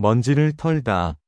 먼지를 털다.